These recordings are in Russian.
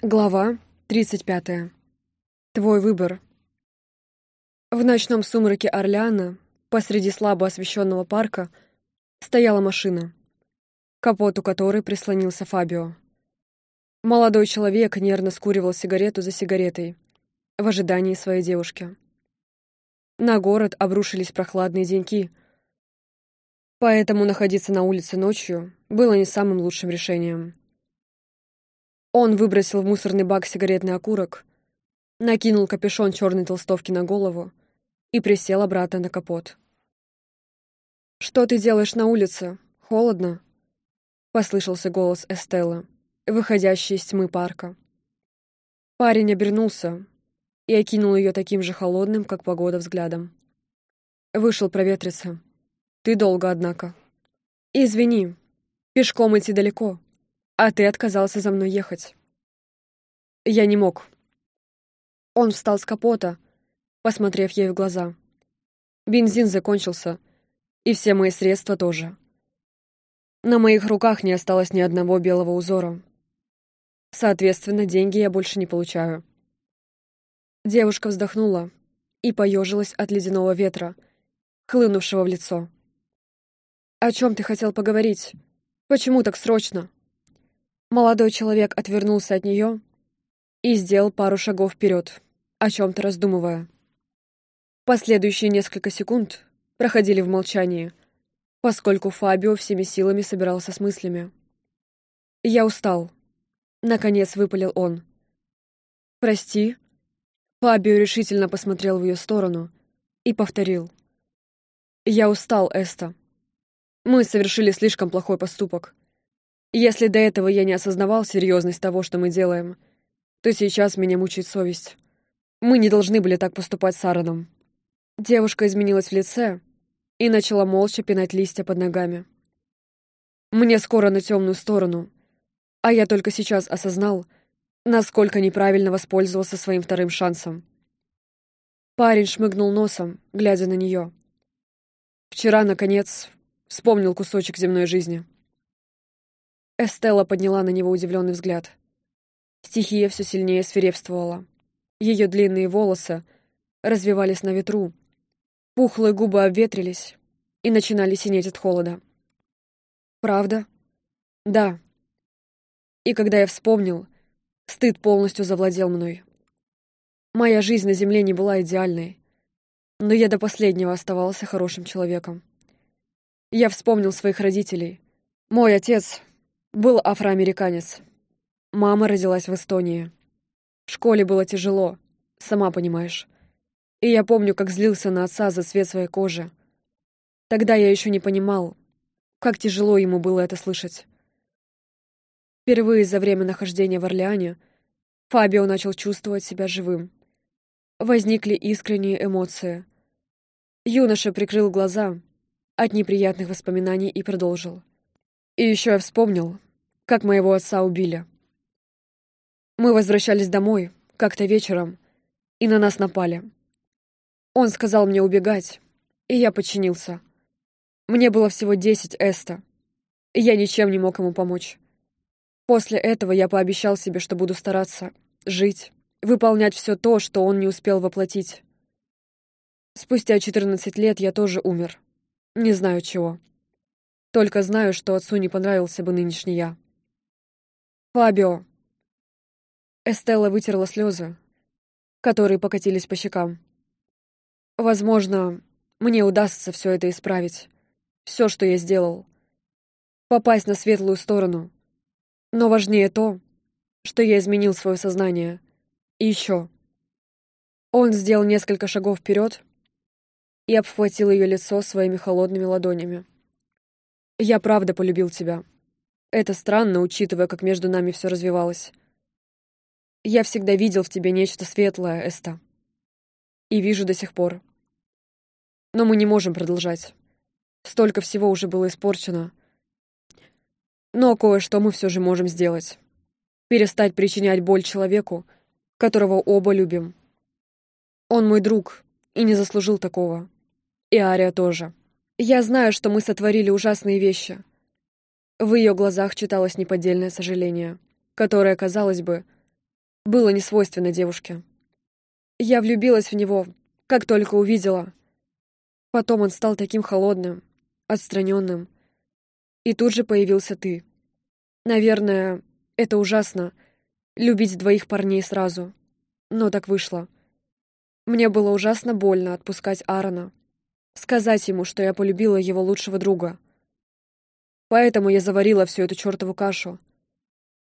Глава 35. Твой выбор. В ночном сумраке Орлеана, посреди слабо освещенного парка, стояла машина, капоту которой прислонился Фабио. Молодой человек нервно скуривал сигарету за сигаретой, в ожидании своей девушки. На город обрушились прохладные деньки, поэтому находиться на улице ночью было не самым лучшим решением. Он выбросил в мусорный бак сигаретный окурок, накинул капюшон черной толстовки на голову и присел обратно на капот. «Что ты делаешь на улице? Холодно?» — послышался голос Эстеллы, выходящий из тьмы парка. Парень обернулся и окинул ее таким же холодным, как погода, взглядом. Вышел проветриться. «Ты долго, однако». «Извини, пешком идти далеко», а ты отказался за мной ехать. Я не мог. Он встал с капота, посмотрев ей в глаза. Бензин закончился, и все мои средства тоже. На моих руках не осталось ни одного белого узора. Соответственно, деньги я больше не получаю. Девушка вздохнула и поежилась от ледяного ветра, хлынувшего в лицо. «О чем ты хотел поговорить? Почему так срочно?» Молодой человек отвернулся от нее и сделал пару шагов вперед, о чем-то раздумывая. Последующие несколько секунд проходили в молчании, поскольку Фабио всеми силами собирался с мыслями. «Я устал», — наконец выпалил он. «Прости». Фабио решительно посмотрел в ее сторону и повторил. «Я устал, Эста. Мы совершили слишком плохой поступок. Если до этого я не осознавал серьезность того, что мы делаем, то сейчас меня мучает совесть. Мы не должны были так поступать с Аароном. Девушка изменилась в лице и начала молча пинать листья под ногами. Мне скоро на темную сторону, а я только сейчас осознал, насколько неправильно воспользовался своим вторым шансом. Парень шмыгнул носом, глядя на нее. Вчера, наконец, вспомнил кусочек земной жизни. Эстелла подняла на него удивленный взгляд. Стихия все сильнее свирепствовала. Ее длинные волосы развивались на ветру. Пухлые губы обветрились и начинали синеть от холода. «Правда?» «Да». И когда я вспомнил, стыд полностью завладел мной. Моя жизнь на земле не была идеальной, но я до последнего оставался хорошим человеком. Я вспомнил своих родителей. Мой отец был афроамериканец. Мама родилась в Эстонии. В школе было тяжело, сама понимаешь. И я помню, как злился на отца за цвет своей кожи. Тогда я еще не понимал, как тяжело ему было это слышать. Впервые за время нахождения в Орлеане Фабио начал чувствовать себя живым. Возникли искренние эмоции. Юноша прикрыл глаза от неприятных воспоминаний и продолжил. И еще я вспомнил, как моего отца убили. Мы возвращались домой, как-то вечером, и на нас напали. Он сказал мне убегать, и я подчинился. Мне было всего десять эста, и я ничем не мог ему помочь. После этого я пообещал себе, что буду стараться, жить, выполнять все то, что он не успел воплотить. Спустя 14 лет я тоже умер. Не знаю чего. Только знаю, что отцу не понравился бы нынешний я. Фабио. Эстелла вытерла слезы, которые покатились по щекам. Возможно, мне удастся все это исправить. Все, что я сделал. Попасть на светлую сторону. Но важнее то, что я изменил свое сознание. И еще. Он сделал несколько шагов вперед и обхватил ее лицо своими холодными ладонями. Я правда полюбил тебя. Это странно, учитывая, как между нами все развивалось. Я всегда видел в тебе нечто светлое, Эста. И вижу до сих пор. Но мы не можем продолжать. Столько всего уже было испорчено. Но кое-что мы все же можем сделать. Перестать причинять боль человеку, которого оба любим. Он мой друг и не заслужил такого. И Ария тоже. Я знаю, что мы сотворили ужасные вещи. В ее глазах читалось неподдельное сожаление, которое, казалось бы, было не свойственно девушке. Я влюбилась в него, как только увидела. Потом он стал таким холодным, отстраненным. И тут же появился ты. Наверное, это ужасно — любить двоих парней сразу. Но так вышло. Мне было ужасно больно отпускать Аарона. Сказать ему, что я полюбила его лучшего друга. Поэтому я заварила всю эту чертову кашу.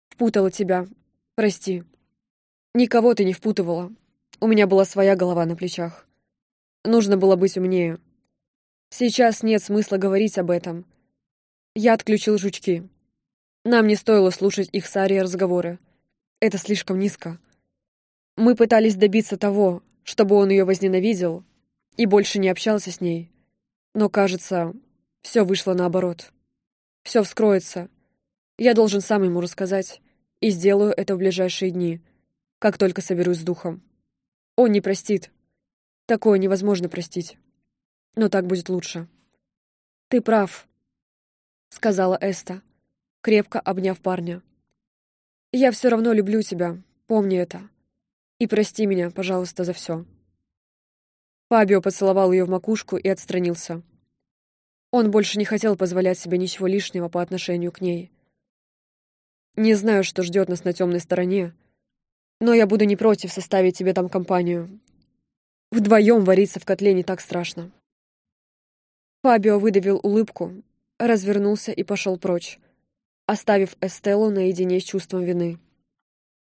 Впутала тебя. Прости. Никого ты не впутывала. У меня была своя голова на плечах. Нужно было быть умнее. Сейчас нет смысла говорить об этом. Я отключил жучки. Нам не стоило слушать их с Арией разговоры. Это слишком низко. Мы пытались добиться того, чтобы он ее возненавидел и больше не общался с ней. Но, кажется, все вышло наоборот. Все вскроется. Я должен сам ему рассказать, и сделаю это в ближайшие дни, как только соберусь с духом. Он не простит. Такое невозможно простить. Но так будет лучше. Ты прав, сказала Эста, крепко обняв парня. Я все равно люблю тебя, помни это. И прости меня, пожалуйста, за все. Фабио поцеловал ее в макушку и отстранился. Он больше не хотел позволять себе ничего лишнего по отношению к ней. Не знаю, что ждет нас на темной стороне, но я буду не против составить тебе там компанию. Вдвоем вариться в котле не так страшно. Фабио выдавил улыбку, развернулся и пошел прочь, оставив Эстеллу наедине с чувством вины.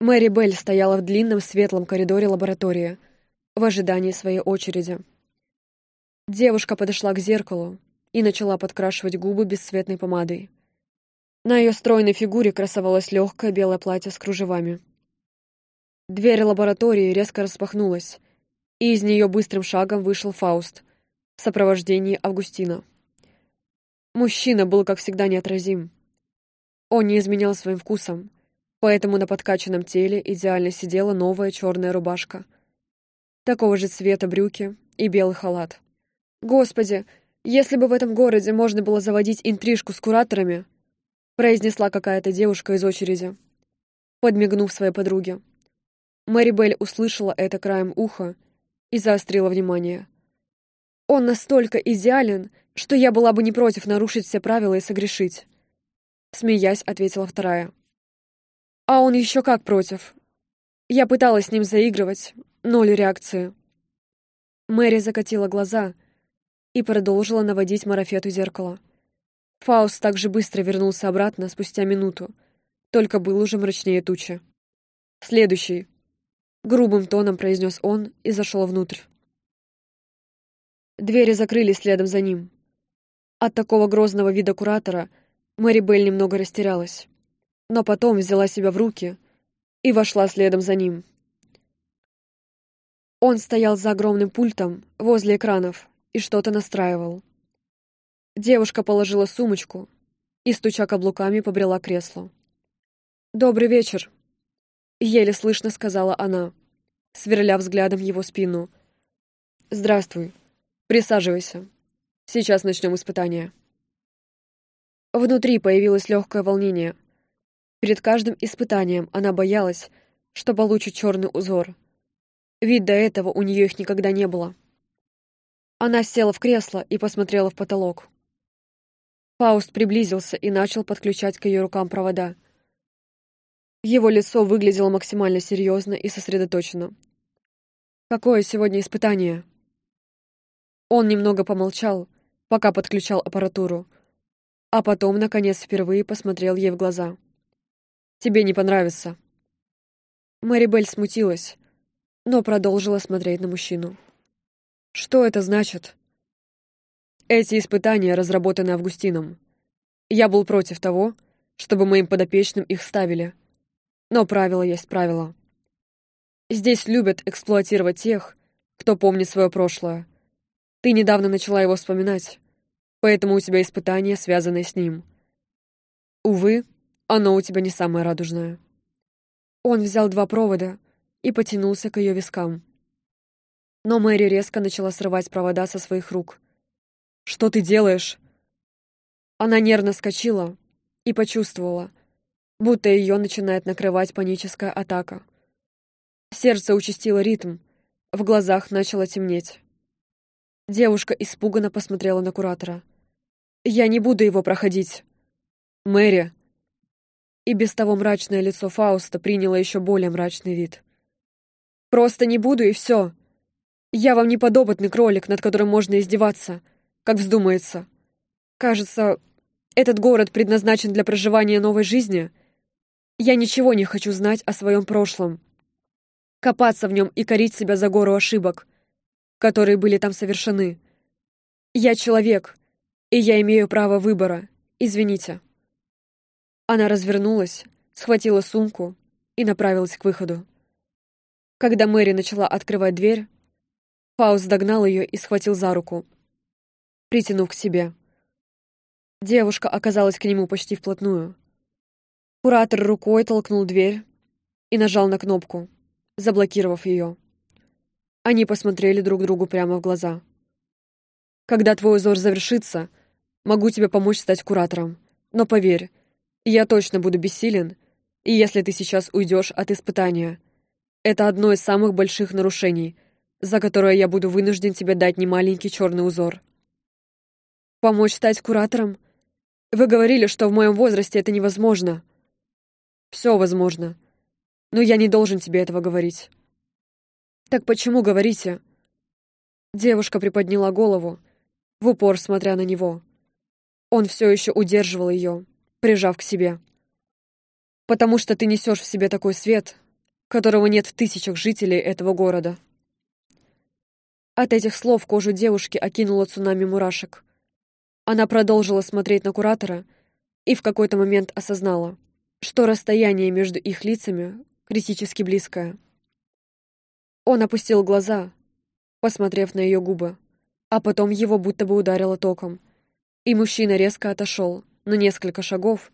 Мэри Белль стояла в длинном светлом коридоре лаборатории в ожидании своей очереди. Девушка подошла к зеркалу и начала подкрашивать губы бесцветной помадой. На ее стройной фигуре красовалось легкое белое платье с кружевами. Дверь лаборатории резко распахнулась, и из нее быстрым шагом вышел Фауст в сопровождении Августина. Мужчина был, как всегда, неотразим. Он не изменял своим вкусом, поэтому на подкачанном теле идеально сидела новая черная рубашка. Такого же цвета брюки и белый халат. «Господи, если бы в этом городе можно было заводить интрижку с кураторами!» произнесла какая-то девушка из очереди, подмигнув своей подруге. Мэри Белль услышала это краем уха и заострила внимание. «Он настолько идеален, что я была бы не против нарушить все правила и согрешить», смеясь, ответила вторая. «А он еще как против. Я пыталась с ним заигрывать, ноль реакции». Мэри закатила глаза и продолжила наводить марафету зеркала. Фауст также быстро вернулся обратно спустя минуту, только был уже мрачнее тучи. «Следующий», — грубым тоном произнес он и зашел внутрь. Двери закрылись следом за ним. От такого грозного вида куратора Мэри Белль немного растерялась, но потом взяла себя в руки и вошла следом за ним. Он стоял за огромным пультом возле экранов и что-то настраивал. Девушка положила сумочку и, стуча каблуками, побрела к креслу. «Добрый вечер», — еле слышно сказала она, сверля взглядом его спину. «Здравствуй. Присаживайся. Сейчас начнем испытание». Внутри появилось легкое волнение. Перед каждым испытанием она боялась, что получит черный узор. Ведь до этого у нее их никогда не было. Она села в кресло и посмотрела в потолок. Фауст приблизился и начал подключать к ее рукам провода. Его лицо выглядело максимально серьезно и сосредоточенно. «Какое сегодня испытание?» Он немного помолчал, пока подключал аппаратуру, а потом, наконец, впервые посмотрел ей в глаза. «Тебе не понравится». Мэри Белль смутилась, но продолжила смотреть на мужчину. «Что это значит?» Эти испытания разработаны Августином. Я был против того, чтобы моим подопечным их ставили. Но правило есть правило. Здесь любят эксплуатировать тех, кто помнит свое прошлое. Ты недавно начала его вспоминать, поэтому у тебя испытание, связанное с ним. Увы, оно у тебя не самое радужное. Он взял два провода и потянулся к ее вискам. Но Мэри резко начала срывать провода со своих рук. «Что ты делаешь?» Она нервно скочила и почувствовала, будто ее начинает накрывать паническая атака. Сердце участило ритм, в глазах начало темнеть. Девушка испуганно посмотрела на куратора. «Я не буду его проходить!» «Мэри!» И без того мрачное лицо Фауста приняло еще более мрачный вид. «Просто не буду, и все. Я вам не подопытный кролик, над которым можно издеваться, как вздумается. Кажется, этот город предназначен для проживания новой жизни. Я ничего не хочу знать о своем прошлом. Копаться в нем и корить себя за гору ошибок, которые были там совершены. Я человек, и я имею право выбора. Извините». Она развернулась, схватила сумку и направилась к выходу. Когда Мэри начала открывать дверь, Фауст догнал ее и схватил за руку, притянув к себе. Девушка оказалась к нему почти вплотную. Куратор рукой толкнул дверь и нажал на кнопку, заблокировав ее. Они посмотрели друг другу прямо в глаза. «Когда твой узор завершится, могу тебе помочь стать куратором. Но поверь, я точно буду бессилен, и если ты сейчас уйдешь от испытания. Это одно из самых больших нарушений, за которое я буду вынужден тебе дать немаленький черный узор. Помочь стать куратором? Вы говорили, что в моем возрасте это невозможно. Все возможно. Но я не должен тебе этого говорить. Так почему говорите? Девушка приподняла голову, в упор смотря на него. Он все еще удерживал ее, прижав к себе. «Потому что ты несешь в себе такой свет, которого нет в тысячах жителей этого города». От этих слов кожу девушки окинула цунами мурашек. Она продолжила смотреть на куратора и в какой-то момент осознала, что расстояние между их лицами критически близкое. Он опустил глаза, посмотрев на ее губы, а потом его будто бы ударило током, и мужчина резко отошел, на несколько шагов,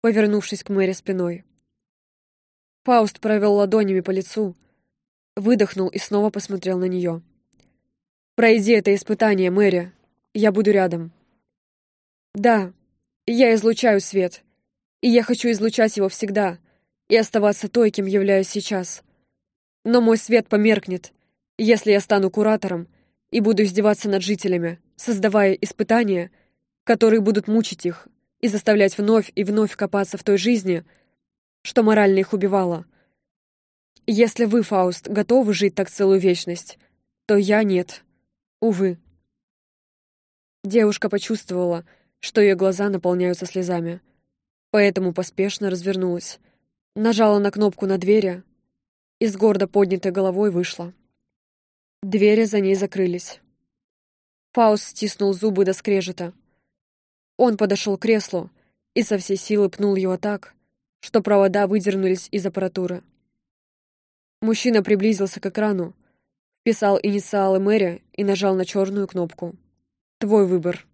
повернувшись к Мэри спиной. Фауст провел ладонями по лицу, выдохнул и снова посмотрел на нее. «Пройди это испытание, Мэри. Я буду рядом». «Да, я излучаю свет, и я хочу излучать его всегда и оставаться той, кем являюсь сейчас. Но мой свет померкнет, если я стану куратором и буду издеваться над жителями, создавая испытания, которые будут мучить их и заставлять вновь и вновь копаться в той жизни, что морально их убивала. Если вы, Фауст, готовы жить так целую вечность, то я нет. Увы. Девушка почувствовала, что ее глаза наполняются слезами, поэтому поспешно развернулась, нажала на кнопку на двери и с гордо поднятой головой вышла. Двери за ней закрылись. Фауст стиснул зубы до скрежета — он подошел к креслу и со всей силы пнул его так, что провода выдернулись из аппаратуры. Мужчина приблизился к экрану, вписал инициалы Мэри и нажал на черную кнопку. «Твой выбор».